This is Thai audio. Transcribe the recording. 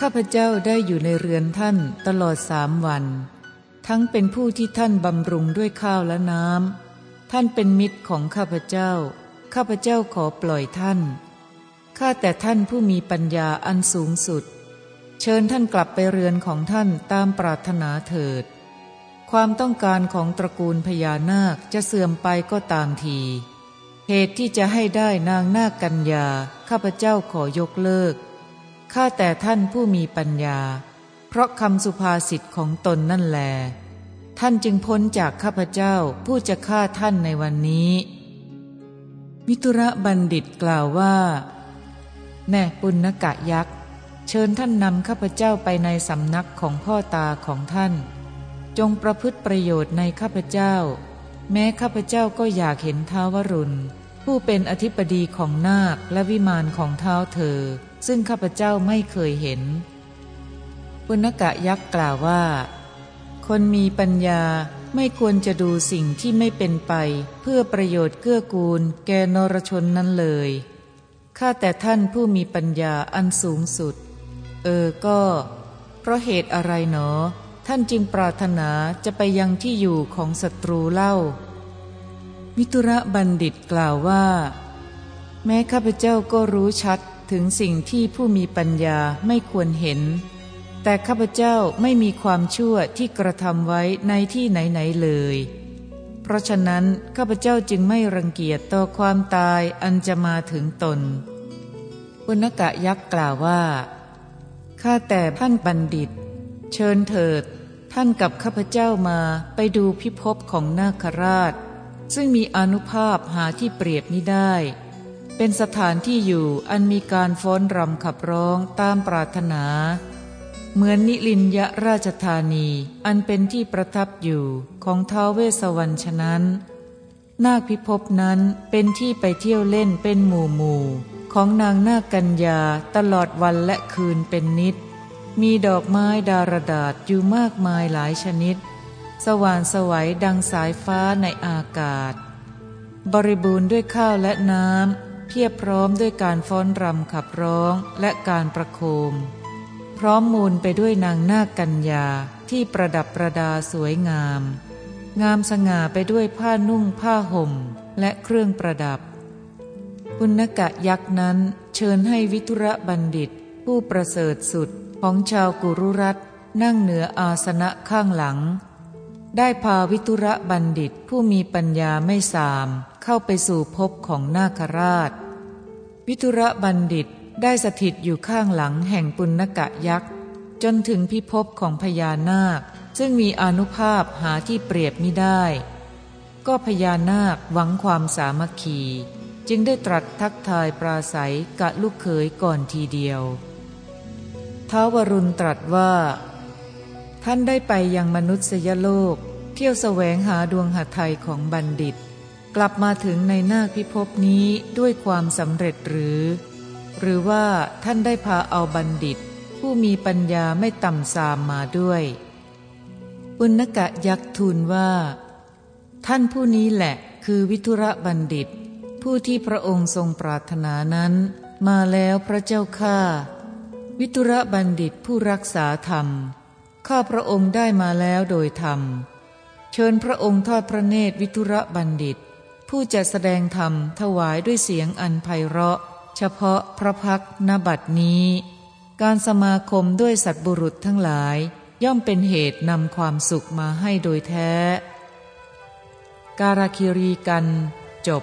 ข้าพเจ้าได้อยู่ในเรือนท่านตลอดสามวัน ทั้งเป็นผู้ที่ท่านบำรุงด้วยข้าวและน้ำท่านเป็นมิตรของข้าพเจ้า ข้าพเจ้าขอปล่อยท่านข้าแต่ท่านผู้มีปัญญาอันสูงสุด เชิญท่านกลับไปเรือนของท่านตามปรารถนาเถิด ความต้องการของตระกูลพญานาคจะเสื่อมไปก็ตามที เหตุที่จะให้ได้นางนาคกัญญาข้าพเจ้าขอยกเลิก ข้าแต่ท่านผู้มีปัญญา เพราะคำสุภาษิตของตนนั่นแล ท่านจึงพ้นจากข้าพเจ้าผู้จะฆ่าท่านในวันนี้ มิตุระบัณฑิตกล่าวว่า แน่ปุณกะยักษ์ เชิญท่านนำข้าพเจ้าไปในสำนักของพ่อตาของท่าน จงประพฤติประโยชน์ในข้าพเจ้า แม้ข้าพเจ้าก็อยากเห็นท้าวรุณ ผู้เป็นอธิปดีของนาคและวิมานของเท้าเธอ ซึ่งข้าพเจ้าไม่เคยเห็น ปุณกะยักษ์กล่าวว่า คนมีปัญญาไม่ควรจะดูสิ่งที่ไม่เป็นไป เพื่อประโยชน์เกื้อกูล แกนรชนนั้นเลย ข้าแต่ท่านผู้มีปัญญาอันสูงสุด เออก็ เพราะเหตุอะไรหนอ ท่านจึงปรารถนาจะไปยังที่อยู่ของศัตรูเล่า มิตุระบัณฑิตกล่าวว่า แม้ข้าพเจ้าก็รู้ชัด ถึงสิ่งที่ผู้มีปัญญาไม่ควรเห็น แต่ข้าพเจ้าไม่มีความชั่วที่กระทำไว้ในที่ไหนๆเลย เพราะฉะนั้นข้าพเจ้าจึงไม่รังเกียจต่อความตายอันจะมาถึงตนปุณกะยักษ์กล่าวว่า ข้าแต่ท่านบัณฑิต เชิญเถิด ท่านกับข้าพเจ้ามาไปดูพิภพของนาคราช ซึ่งมีอนุภาพหาที่เปรียบไม่ได้ เป็นสถานที่อยู่อันมีการฟ้อนรำขับร้องตามปรารถนา เหมือนนิลินยราชธานีอันเป็นที่ประทับอยู่ของท้าวเวสวรรณฉะนั้น นาคพิภพนั้นเป็นที่ไปเที่ยวเล่นเป็นหมู่หมู่ของนางนาคกัญญาตลอดวันและคืนเป็นนิด มีดอกไม้ดารดาษอยู่มากมายหลายชนิด สว่านสวัยดังสายฟ้าในอากาศ บริบูรณ์ด้วยข้าวและน้ำ เพียบพร้อมด้วยการฟ้อนรำขับร้องและการประโคม พร้อมมูลไปด้วยนางนาคกัญญาที่ประดับประดาสวยงาม งามสง่าไปด้วยผ้านุ่งผ้าห่มและเครื่องประดับ ปุณกะยักษ์นั้นเชิญให้วิทุระบัณฑิต ผู้ประเสริฐสุดของชาวกุรุรัตนั่งเหนืออาสนะข้างหลัง ได้พาวิทุระบัณฑิตผู้มีปัญญาไม่สามเข้าไปสู่ภพของนาคราช วิทุระบัณฑิตได้สถิตอยู่ข้างหลังแห่งปุณกะยักษ์ จนถึงพิภพของพญานาค ซึ่งมีอนุภาพหาที่เปรียบไม่ได้ ก็พญานาคหวังความสามัคคี จึงได้ตรัสทักทายปราศัยกะลูกเขยก่อนทีเดียวท้าวรุณตรัสว่า ท่านได้ไปยังมนุษยโลก เที่ยวแสวงหาดวงหัตถ์ของบัณฑิต กลับมาถึงในนาคพิภพนี้ด้วยความสำเร็จหรือ หรือว่าท่านได้พาเอาบัณฑิต ผู้มีปัญญาไม่ต่ำสามมาด้วยปุณกะยักษ์ทูลว่า ท่านผู้นี้แหละคือวิทุระบัณฑิต ผู้ที่พระองค์ทรงปรารถนานั้น มาแล้วพระเจ้าข้าวิทุระบัณฑิตผู้รักษาธรรม ข้าพระองค์ได้มาแล้วโดยธรรม เชิญพระองค์ทอดพระเนตรวิทุระบัณฑิต ผู้จะแสดงธรรมถวายด้วยเสียงอันไพเราะ เฉพาะพระพักนบัตนี้ การสมาคมด้วยสัตบุรุษทั้งหลาย ย่อมเป็นเหตุนำความสุขมาให้โดยแท้ การาคิรีกัน จบ